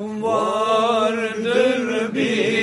vardır bir